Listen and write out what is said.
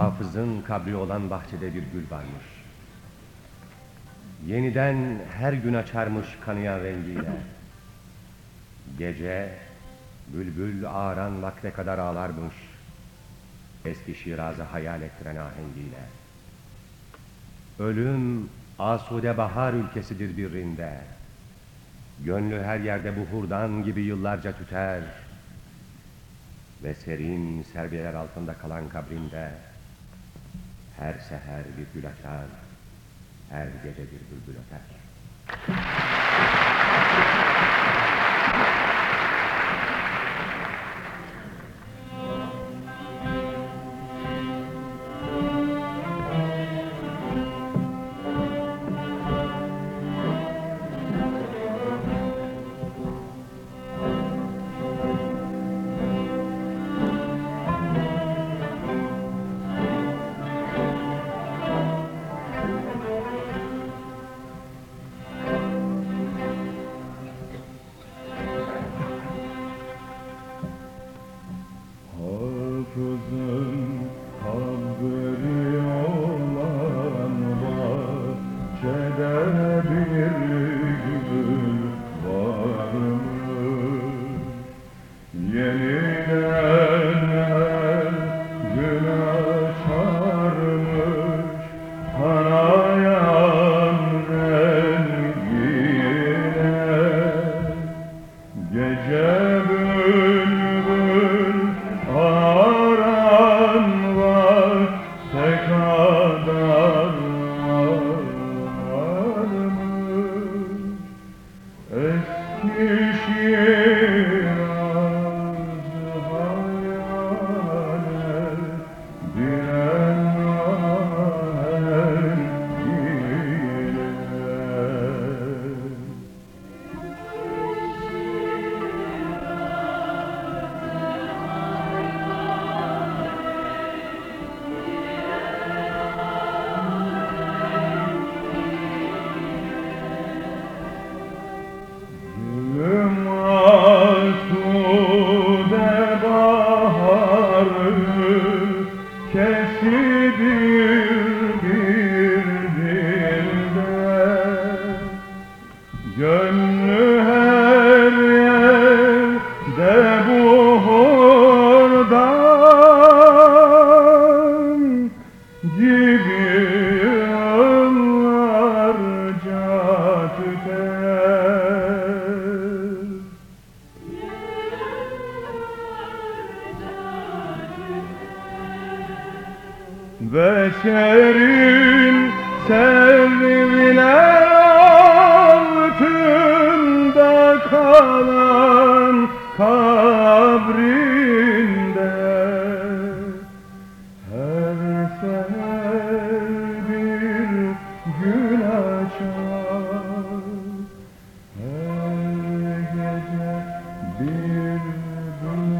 Hafızın kabri olan bahçede bir gül varmış. Yeniden her gün açarmış kanayan rengiyle. Gece bülbül ağaran vakte kadar ağlarmış. Eski Şiraz'ı hayal ettiren ahengiyle. Ölüm asude bahar ülkesidir birinde. Gönlü her yerde buhurdan gibi yıllarca tüter. Ve serin serbiyeler altında kalan kabrinde her seher bir gül açar, her gece bir bülbül öter. Beşerin sevdiğine altında kalan kabrinde. Her seher bir gün açar. Her gece bir gün